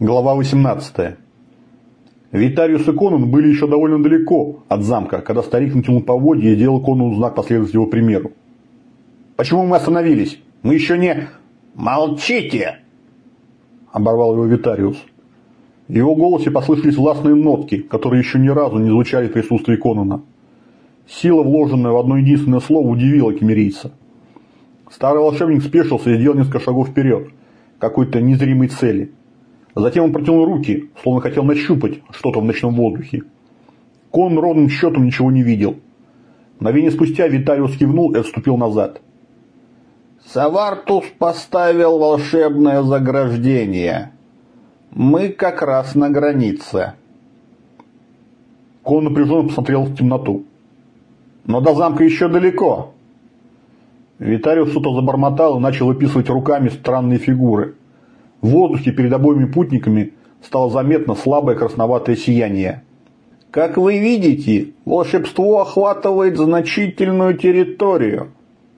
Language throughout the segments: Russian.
Глава 18. Витариус и Конан были еще довольно далеко от замка, когда старик натянул поводья и сделал Конану знак последовать его примеру. «Почему мы остановились? Мы еще не...» «Молчите!» – оборвал его Витариус. В его голосе послышались властные нотки, которые еще ни разу не звучали в присутствии Конана. Сила, вложенная в одно единственное слово, удивила кемерийца. Старый волшебник спешился и сделал несколько шагов вперед, какой-то незримой цели – Затем он протянул руки, словно хотел нащупать что-то в ночном воздухе. Кон ровным счетом ничего не видел. Мгновение спустя Витариус кивнул и отступил назад. «Савартус поставил волшебное заграждение. Мы как раз на границе». Кон напряженно посмотрел в темноту. «Но до замка еще далеко». Витариус что-то забормотал и начал выписывать руками странные фигуры – в воздухе перед обоими путниками стало заметно слабое красноватое сияние. Как вы видите, волшебство охватывает значительную территорию.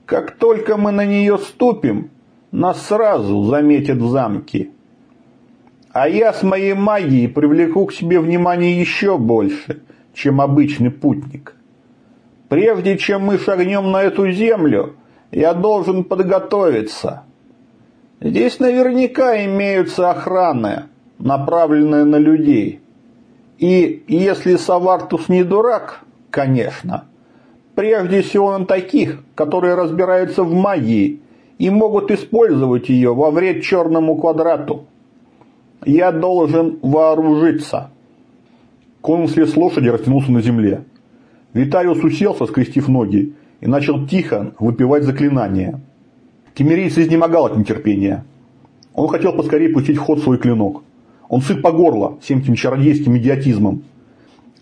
Как только мы на нее ступим, нас сразу заметят в замке. А я с моей магией привлеку к себе внимание еще больше, чем обычный путник. Прежде чем мы шагнем на эту землю, я должен подготовиться. Здесь наверняка имеются охраны, направленные на людей. И если Савартус не дурак, конечно, прежде всего на таких, которые разбираются в магии и могут использовать ее во вред черному квадрату. Я должен вооружиться. Конун слез с лошади растянулся на земле. Витариус уселся, скрестив ноги, и начал тихо выпивать заклинание – Кемерийц изнемогал от нетерпения. Он хотел поскорее пустить в ход свой клинок. Он сыт по горло всем этим чародейским идиотизмом.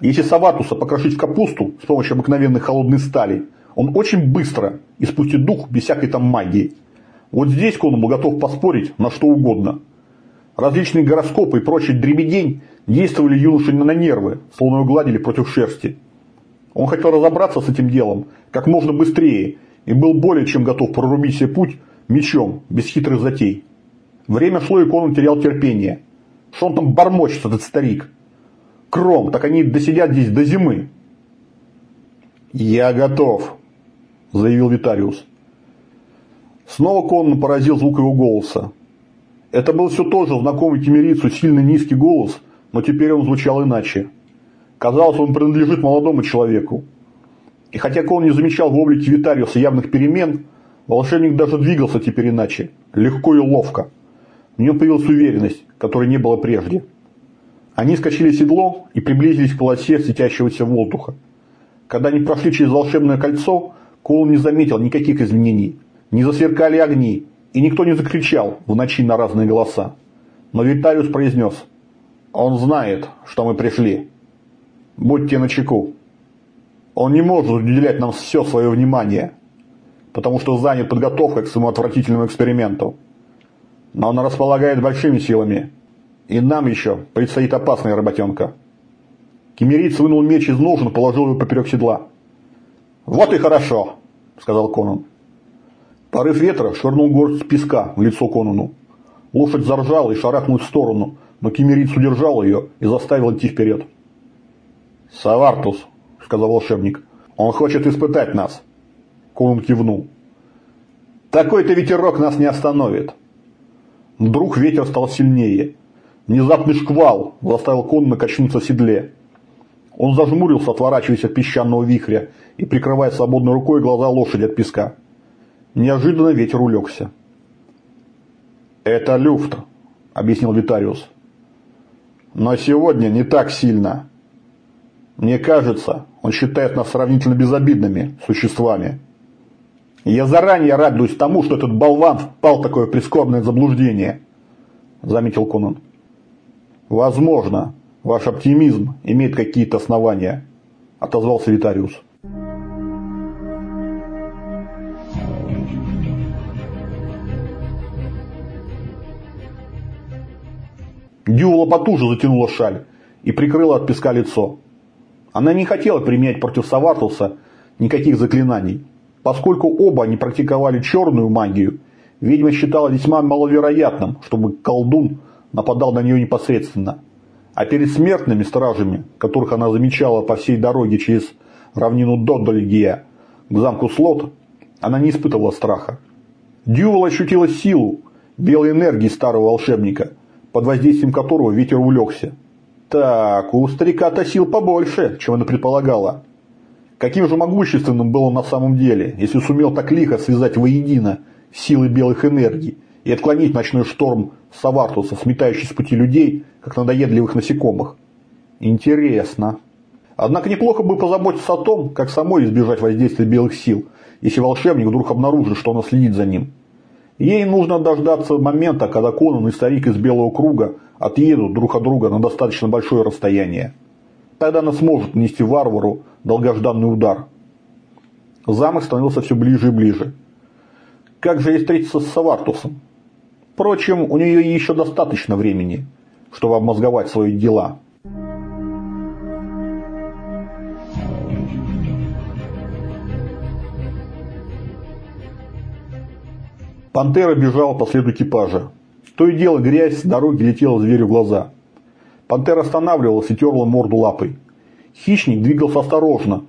Если Саватуса покрошить в капусту с помощью обыкновенной холодной стали, он очень быстро испустит дух без всякой там магии. Вот здесь он был готов поспорить на что угодно. Различные гороскопы и прочий дребедень действовали юноше на нервы, словно его гладили против шерсти. Он хотел разобраться с этим делом как можно быстрее и был более чем готов прорубить себе путь мечом, без хитрых затей. Время шло, и Конан терял терпение. Что он там бормочет, этот старик? Кром, так они досидят здесь до зимы. «Я готов», – заявил Витариус. Снова Конан поразил звук его голоса. Это был все тоже знакомый кемерицу сильный низкий голос, но теперь он звучал иначе. Казалось, он принадлежит молодому человеку. И хотя Кон не замечал в облике Витариуса явных перемен, волшебник даже двигался теперь иначе, легко и ловко. В нем появилась уверенность, которой не было прежде. Они скачали седло и приблизились к полосе светящегося воздуха. Когда они прошли через волшебное кольцо, Коул не заметил никаких изменений. Не засверкали огни, и никто не закричал в ночи на разные голоса. Но Витариус произнес «Он знает, что мы пришли. Будьте начеку». Он не может уделять нам все свое внимание, потому что занят подготовкой к своему отвратительному эксперименту. Но он располагает большими силами, и нам еще предстоит опасная работенка. Кемериц вынул меч из ножен и положил его поперек седла. «Вот и хорошо», – сказал Конан. Порыв ветра швырнул горсть песка в лицо Конану. Лошадь заржала и шарахнула в сторону, но Кемериц удержал ее и заставил идти вперед. «Савартус», – сказал волшебник. «Он хочет испытать нас». Конун кивнул. «Такой-то ветерок нас не остановит». Вдруг ветер стал сильнее. Внезапный шквал заставил Конуна качнуться в седле. Он зажмурился, отворачиваясь от песчаного вихря и прикрывая свободной рукой глаза лошади от песка. Неожиданно ветер улегся. «Это люфт», – объяснил Витариус. «Но сегодня не так сильно. Мне кажется, он считает нас сравнительно безобидными существами. Я заранее радуюсь тому, что этот болван впал в такое прискорбное заблуждение, заметил Конан. Возможно, ваш оптимизм имеет какие-то основания, отозвался Витариус. Дювала потуже затянула шаль и прикрыла от песка лицо. Она не хотела применять против Савартуса никаких заклинаний. Поскольку оба они практиковали черную магию, ведьма считала весьма маловероятным, чтобы колдун нападал на нее непосредственно. А перед смертными стражами, которых она замечала по всей дороге через равнину Доддольгия к замку Слот, она не испытывала страха. Дьювол ощутила силу, белой энергии старого волшебника, под воздействием которого ветер улегся. Так, у старика-то сил побольше, чем она предполагала. Каким же могущественным был он на самом деле, если сумел так лихо связать воедино силы белых энергий и отклонить ночной шторм Савартуса, сметающий с пути людей, как надоедливых насекомых? Интересно. Однако неплохо бы позаботиться о том, как самой избежать воздействия белых сил, если волшебник вдруг обнаружит, что она следит за ним. Ей нужно дождаться момента, когда Конан и старик из Белого Круга отъедут друг от друга на достаточно большое расстояние. Тогда она сможет нанести варвару долгожданный удар. Замок становился все ближе и ближе. Как же ей встретиться с Савартусом? Впрочем, у нее еще достаточно времени, чтобы обмозговать свои дела. Пантера бежала по следу экипажа. То и дело грязь с дороги летела зверю в глаза. Пантера останавливалась и терла морду лапой. Хищник двигался осторожно,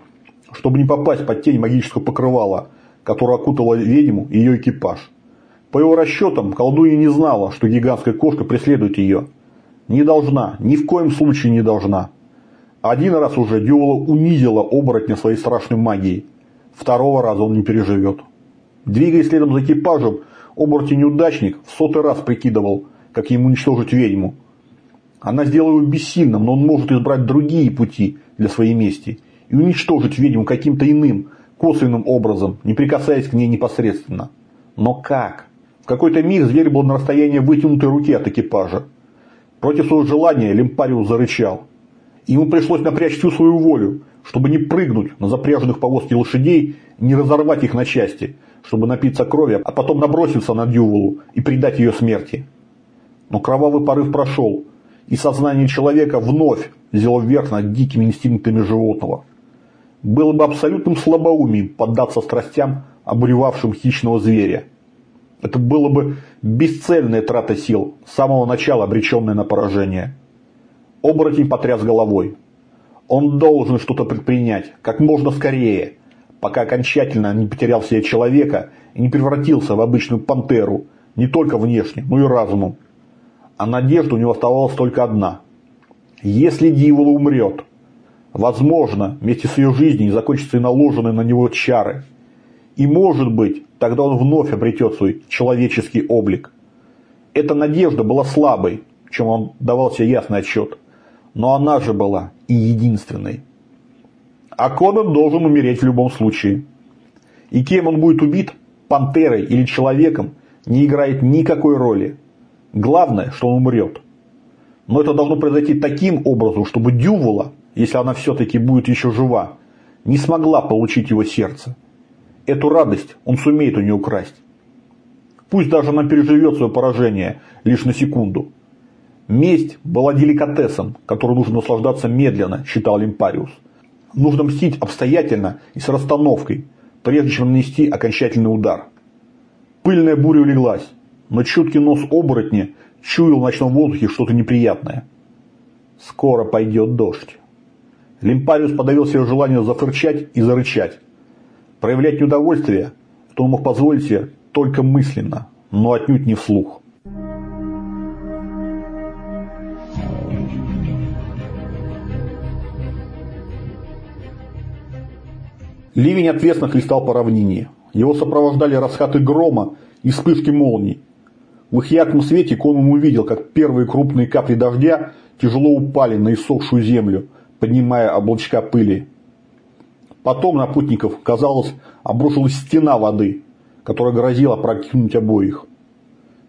чтобы не попасть под тень магического покрывала, которое окутало ведьму и ее экипаж. По его расчетам, колдунья не знала, что гигантская кошка преследует ее. Не должна, ни в коем случае не должна. Один раз уже Дювола унизила оборотня своей страшной магией. Второго раза он не переживет. Двигаясь следом за экипажем, Оборотень-неудачник в сотый раз прикидывал, как ему уничтожить ведьму. Она сделала его бессильным, но он может избрать другие пути для своей мести и уничтожить ведьму каким-то иным, косвенным образом, не прикасаясь к ней непосредственно. Но как? В какой-то миг зверь был на расстоянии вытянутой руки от экипажа. Против своего желания Лемпариус зарычал. Ему пришлось напрячь всю свою волю, чтобы не прыгнуть на запряженных повозки лошадей не разорвать их на части, чтобы напиться крови, а потом наброситься на Дюволу и предать ее смерти. Но кровавый порыв прошел, и сознание человека вновь взяло вверх над дикими инстинктами животного. Было бы абсолютным слабоумием поддаться страстям, обуревавшим хищного зверя. Это было бы бесцельная трата сил, с самого начала обреченная на поражение. Оборотень потряс головой. Он должен что-то предпринять, как можно скорее – пока окончательно не потерял себе человека и не превратился в обычную пантеру, не только внешне, но и разумом. А надежда у него оставалась только одна. Если Дивола умрет, возможно, вместе с ее жизнью закончатся и наложенные на него чары. И может быть, тогда он вновь обретет свой человеческий облик. Эта надежда была слабой, чем он давал себе ясный отчет. Но она же была и единственной. А Конан должен умереть в любом случае. И кем он будет убит, пантерой или человеком, не играет никакой роли. Главное, что он умрет. Но это должно произойти таким образом, чтобы Дювола, если она все-таки будет еще жива, не смогла получить его сердце. Эту радость он сумеет у нее украсть. Пусть даже она переживет свое поражение лишь на секунду. Месть была деликатесом, который нужно наслаждаться медленно, считал Лимпариус. Нужно мстить обстоятельно и с расстановкой, прежде чем нанести окончательный удар. Пыльная буря улеглась, но чуткий нос оборотня чуял в ночном воздухе что-то неприятное. Скоро пойдет дождь. Лимпариус подавил себе желание зафырчать и зарычать. Проявлять неудовольствие, что он мог позволить себе только мысленно, но отнюдь не вслух. Ливень ответственно хлестал по равнине. Его сопровождали раскаты грома и вспышки молний. В их ярком свете Конум увидел, как первые крупные капли дождя тяжело упали на иссохшую землю, поднимая облачка пыли. Потом на путников, казалось, обрушилась стена воды, которая грозила прокинуть обоих.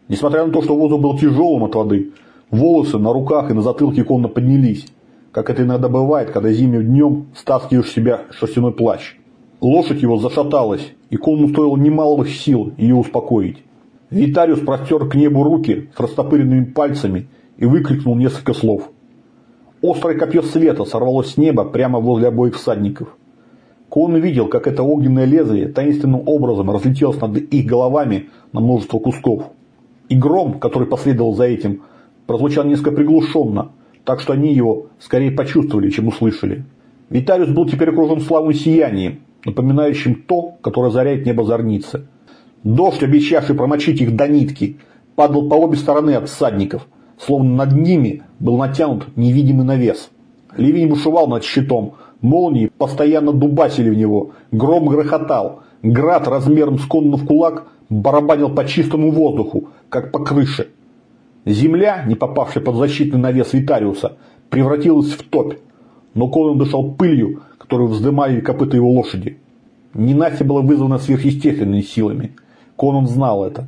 Несмотря на то, что воздух был тяжелым от воды, волосы на руках и на затылке Конна поднялись, как это иногда бывает, когда зимним днем стаскиваешь себя шерстяной плащ. Лошадь его зашаталась, и Колму стоило немалых сил ее успокоить. Витариус простер к небу руки с растопыренными пальцами и выкрикнул несколько слов. Острое копье света сорвалось с неба прямо возле обоих всадников. Кон видел, как это огненное лезвие таинственным образом разлетелось над их головами на множество кусков. И гром, который последовал за этим, прозвучал несколько приглушенно, так что они его скорее почувствовали, чем услышали. Виталиус был теперь окружен славным сиянием, напоминающим то, которое заряет небо зорницы. Дождь, обещавший промочить их до нитки, падал по обе стороны от всадников, словно над ними был натянут невидимый навес. Ливень бушевал над щитом, молнии постоянно дубасили в него, гром грохотал, град размером с конну в кулак барабанил по чистому воздуху, как по крыше. Земля, не попавшая под защитный навес Витариуса, превратилась в топь, но Конан дышал пылью, которую вздымали копыта его лошади. Ненастье было вызвано сверхъестественными силами. Конан знал это.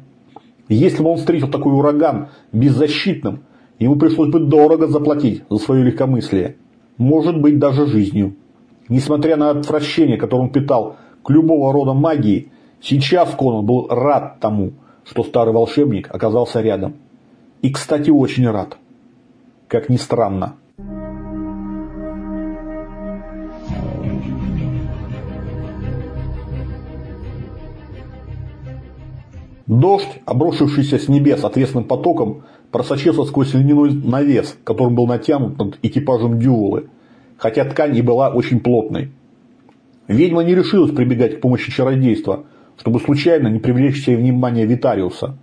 Если бы он встретил такой ураган беззащитным, ему пришлось бы дорого заплатить за свое легкомыслие. Может быть, даже жизнью. Несмотря на отвращение, которое он питал к любого рода магии, сейчас Конан был рад тому, что старый волшебник оказался рядом. И, кстати, очень рад. Как ни странно. Дождь, обрушившийся с небес ответственным потоком, просочился сквозь льняной навес, которым был натянут над экипажем Дюволы, хотя ткань и была очень плотной. Ведьма не решилась прибегать к помощи чародейства, чтобы случайно не привлечь себе внимание Витариуса.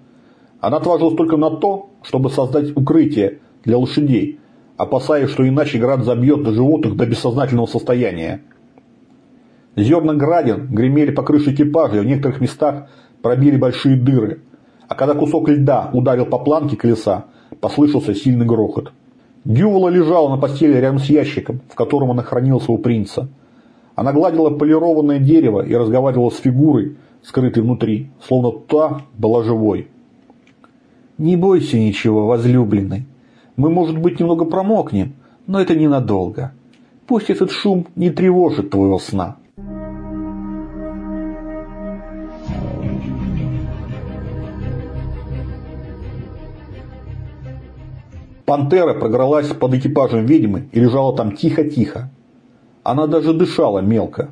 Она отважилась только на то, чтобы создать укрытие для лошадей, опасаясь, что иначе град забьет животных до бессознательного состояния. Зерна градин гремели по крыше экипажа, и в некоторых местах пробили большие дыры, а когда кусок льда ударил по планке колеса, послышался сильный грохот. Дювола лежала на постели рядом с ящиком, в котором она хранила своего принца. Она гладила полированное дерево и разговаривала с фигурой, скрытой внутри, словно та была живой. «Не бойся ничего, возлюбленный. Мы, может быть, немного промокнем, но это ненадолго. Пусть этот шум не тревожит твоего сна». Пантера програлась под экипажем ведьмы и лежала там тихо-тихо. Она даже дышала мелко.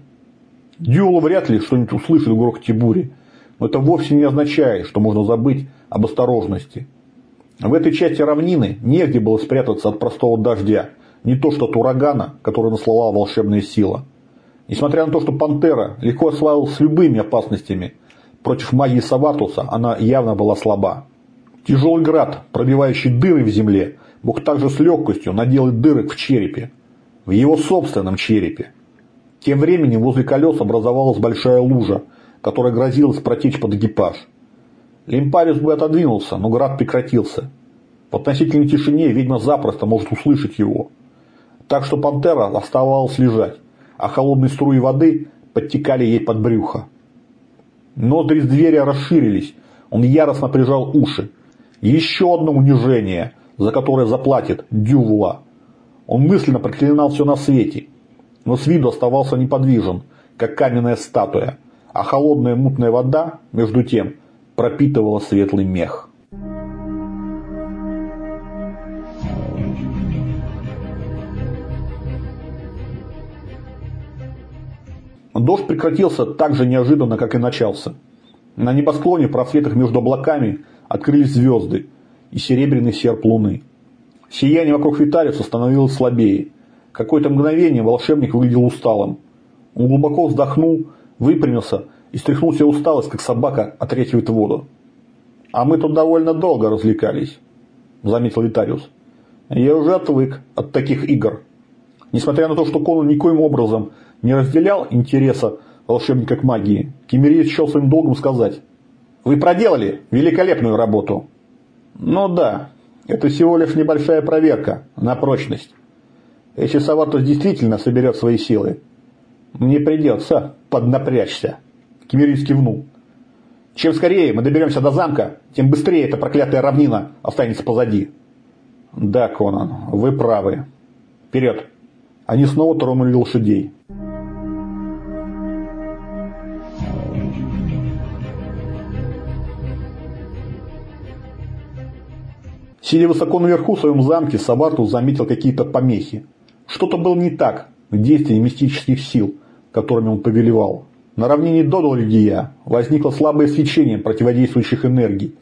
Дюла вряд ли что-нибудь услышит в грохоте бури, но это вовсе не означает, что можно забыть об осторожности. В этой части равнины негде было спрятаться от простого дождя, не то что от урагана, который наслала волшебная сила. Несмотря на то, что Пантера легко осваивалась с любыми опасностями, против магии Саватуса она явно была слаба. Тяжелый град, пробивающий дыры в земле, мог также с легкостью наделать дырок в черепе. В его собственном черепе. Тем временем возле колес образовалась большая лужа, которая грозилась протечь под экипаж. Лимпариус бы отодвинулся, но град прекратился. В относительной тишине ведьма запросто может услышать его. Так что пантера оставалась лежать, а холодные струи воды подтекали ей под брюхо. Ноздри с двери расширились, он яростно прижал уши. Еще одно унижение, за которое заплатит Дювуа. Он мысленно проклинал все на свете, но с виду оставался неподвижен, как каменная статуя, а холодная мутная вода, между тем, пропитывала светлый мех. Дождь прекратился так же неожиданно, как и начался. На небосклоне в просветах между облаками открылись звезды и серебряный серп луны. Сияние вокруг Витариуса становилось слабее. Какое-то мгновение волшебник выглядел усталым. Он глубоко вздохнул, выпрямился и стряхнул себе усталость, как собака отряхивает воду. «А мы тут довольно долго развлекались», – заметил Витариус. «Я уже отвык от таких игр». Несмотря на то, что Конан никоим образом не разделял интереса волшебника к магии, Кемериец счел своим долгом сказать – вы проделали великолепную работу. Ну да, это всего лишь небольшая проверка на прочность. Если Саватус действительно соберет свои силы, мне придется поднапрячься. Кемерис кивнул. Чем скорее мы доберемся до замка, тем быстрее эта проклятая равнина останется позади. Да, Конан, вы правы. Вперед. Они снова тронули лошадей. Сидя высоко наверху в своем замке, Савартус заметил какие-то помехи. Что-то было не так в действии мистических сил, которыми он повелевал. На равнине Додолгия возникло слабое свечение противодействующих энергий,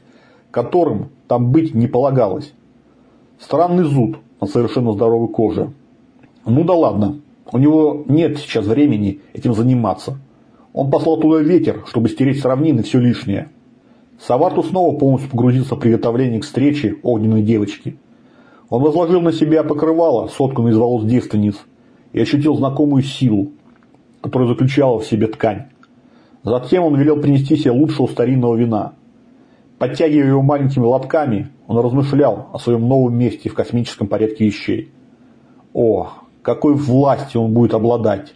которым там быть не полагалось. Странный зуд на совершенно здоровой коже. Ну да ладно, у него нет сейчас времени этим заниматься. Он послал туда ветер, чтобы стереть с равнины все лишнее. Саварту снова полностью погрузился в приготовление к встрече огненной девочки. Он возложил на себя покрывало, сотканное из волос девственниц, и ощутил знакомую силу, которая заключала в себе ткань. Затем он велел принести себе лучшего старинного вина. Подтягивая его маленькими лотками, он размышлял о своем новом месте в космическом порядке вещей. О, какой властью он будет обладать!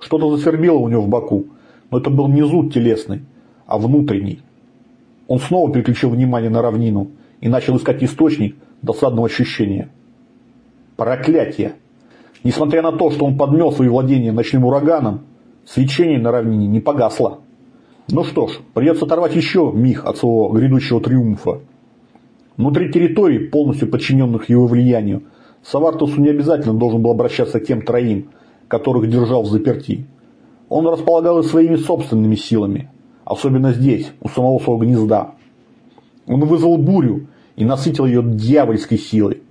Что-то засвербело у него в боку, но это был не зуд телесный, а внутренний. Он снова переключил внимание на равнину и начал искать источник досадного ощущения. Проклятие! Несмотря на то, что он подмел свои владения ночным ураганом, свечение на равнине не погасло. Ну что ж, придется оторвать еще миг от своего грядущего триумфа. Внутри территорий, полностью подчиненных его влиянию, Савартусу не обязательно должен был обращаться к тем троим, которых держал в заперти. Он располагал и своими собственными силами, особенно здесь, у самого своего гнезда. Он вызвал бурю и насытил ее дьявольской силой.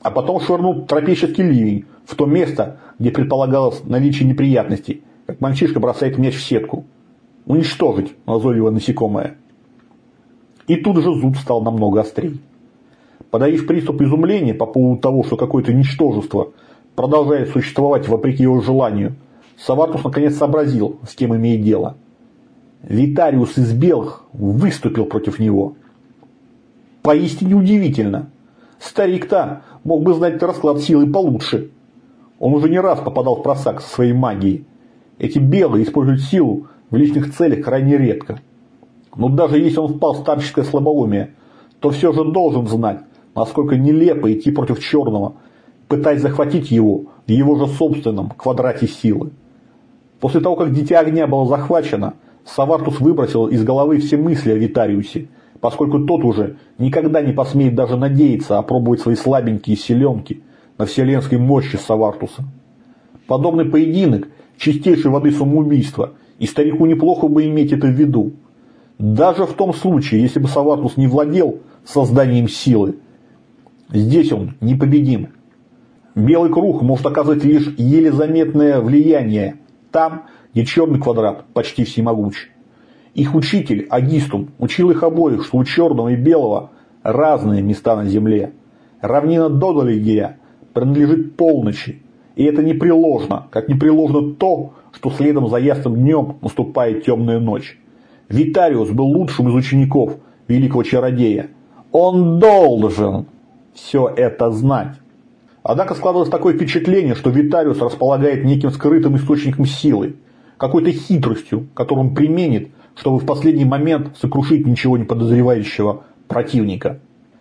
А потом швырнул тропический ливень в то место, где предполагалось наличие неприятностей, как мальчишка бросает мяч в сетку. Уничтожить назойливое насекомое. И тут же зуб стал намного острее. Подавив приступ изумления по поводу того, что какое-то ничтожество продолжает существовать вопреки его желанию, Саватус наконец сообразил, с кем имеет дело. Витариус из белых выступил против него. Поистине удивительно. Старик-то мог бы знать расклад силы получше. Он уже не раз попадал в просак со своей магией. Эти белые используют силу в личных целях крайне редко. Но даже если он впал в старческое слабоумие, то все же должен знать, насколько нелепо идти против черного, пытаясь захватить его в его же собственном квадрате силы. После того, как Дитя Огня было захвачено, Савартус выбросил из головы все мысли о Витариусе, поскольку тот уже никогда не посмеет даже надеяться опробовать свои слабенькие селенки на вселенской мощи Савартуса. Подобный поединок – чистейшей воды самоубийства, и старику неплохо бы иметь это в виду. Даже в том случае, если бы Савартус не владел созданием силы, Здесь он непобедим. Белый круг может оказать лишь еле заметное влияние там, где черный квадрат почти всемогуч. Их учитель, Агистум, учил их обоих, что у черного и белого разные места на земле. Равнина Додолигия принадлежит полночи, и это непреложно, как непреложно то, что следом за ясным днем наступает темная ночь. Витариус был лучшим из учеников великого чародея. Он должен все это знать. Однако складывалось такое впечатление, что Витариус располагает неким скрытым источником силы, какой-то хитростью, которую он применит, чтобы в последний момент сокрушить ничего не подозревающего противника.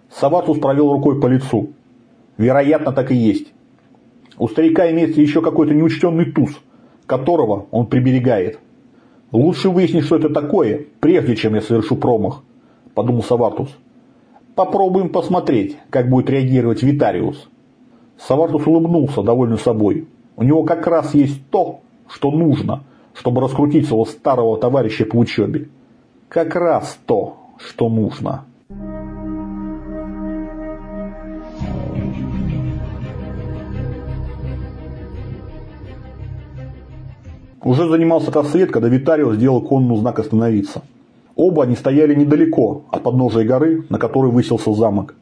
Саватус провел рукой по лицу. Вероятно, так и есть. У старика имеется еще какой-то неучтенный туз, которого он приберегает. Лучше выяснить, что это такое, прежде чем я совершу промах, подумал Саватус. Попробуем посмотреть, как будет реагировать Витариус. Савартус улыбнулся, довольный собой. У него как раз есть то, что нужно, чтобы раскрутить своего старого товарища по учебе. Как раз то, что нужно. Уже занимался рассвет, когда Витариус сделал конному знак остановиться. Оба они стояли недалеко от подножия горы, на которой высился замок.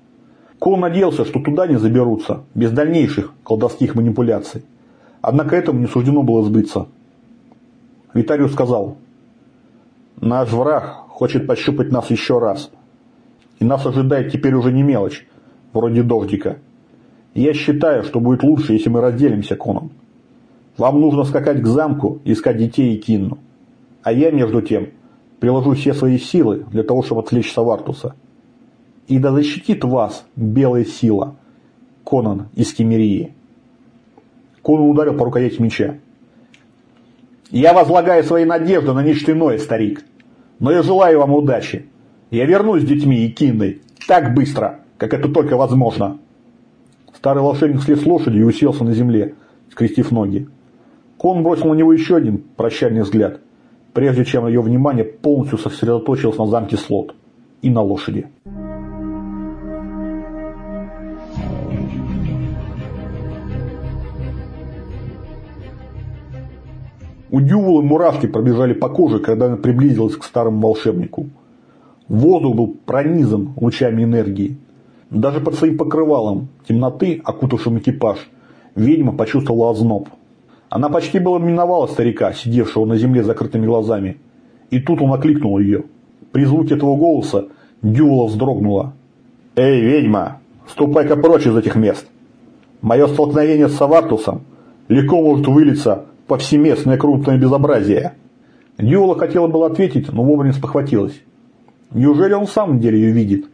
Кол надеялся, что туда не заберутся, без дальнейших колдовских манипуляций. Однако этому не суждено было сбыться. Витариус сказал, «Наш враг хочет пощупать нас еще раз. И нас ожидает теперь уже не мелочь, вроде дождика. Я считаю, что будет лучше, если мы разделимся, Конан. Вам нужно скакать к замку, искать детей и Кинну. А я, между тем, приложу все свои силы для того, чтобы отвлечь Савартуса. И да защитит вас белая сила, Конан из Кемерии. Конан ударил по рукояти меча. Я возлагаю свои надежды на нечто иное, старик. Но я желаю вам удачи. Я вернусь с детьми и Киндой так быстро, как это только возможно. Старый волшебник слез с лошади и уселся на земле, скрестив ноги. Кон бросил на него еще один прощальный взгляд, прежде чем ее внимание полностью сосредоточилось на замке Слот и на лошади. У Дювола мурашки пробежали по коже, когда она приблизилась к старому волшебнику. Воздух был пронизан лучами энергии. Даже под своим покрывалом темноты, окутавшим экипаж, ведьма почувствовала озноб. Она почти было миновала старика, сидевшего на земле закрытыми глазами. И тут он окликнул ее. При звуке этого голоса Дювола вздрогнула. «Эй, ведьма, ступай-ка прочь из этих мест! Мое столкновение с Савартусом легко может вылиться повсеместное крупное безобразие. Дюла хотела было ответить, но вовремя спохватилась. Неужели он в самом деле ее видит?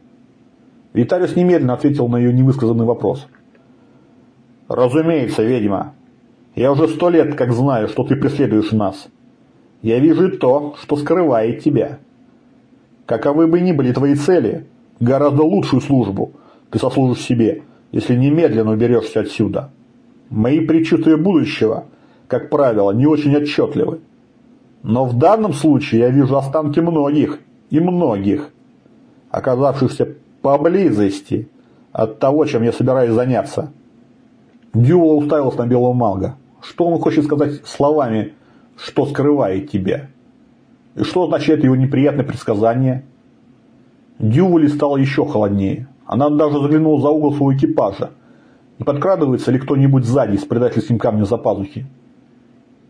Виталиус немедленно ответил на ее невысказанный вопрос. «Разумеется, ведьма. Я уже сто лет как знаю, что ты преследуешь нас. Я вижу то, что скрывает тебя. Каковы бы ни были твои цели, гораздо лучшую службу ты сослужишь себе, если немедленно уберешься отсюда. Мои предчувствия будущего – как правило, не очень отчетливы. Но в данном случае я вижу останки многих и многих, оказавшихся поблизости от того, чем я собираюсь заняться. Дювал уставился на белого мага. Что он хочет сказать словами «что скрывает тебя»? И что означает его неприятное предсказание? Дювали стало еще холоднее. Она даже заглянула за угол своего экипажа. Не подкрадывается ли кто-нибудь сзади с предательским камнем за пазухи?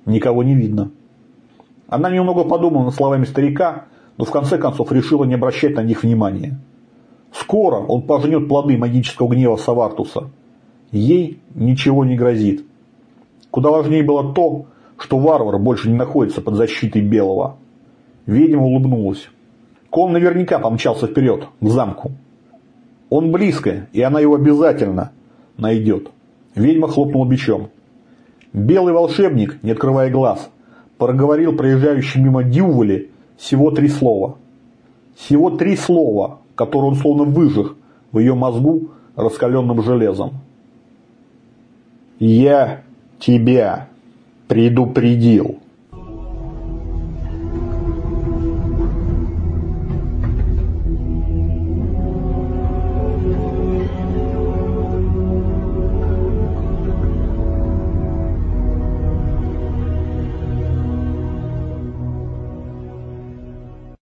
Никого не видно. Она немного подумала над словами старика, но в конце концов решила не обращать на них внимания. Скоро он пожнет плоды магического гнева Савартуса. Ей ничего не грозит. Куда важнее было то, что варвар больше не находится под защитой Белого. Ведьма улыбнулась. Кон наверняка помчался вперед, к замку. Он близко, и она его обязательно найдет. Ведьма хлопнула бичом. Белый волшебник, не открывая глаз, проговорил проезжающий мимо Дювали всего три слова. Всего три слова, которые он словно выжег в ее мозгу раскаленным железом. «Я тебя предупредил».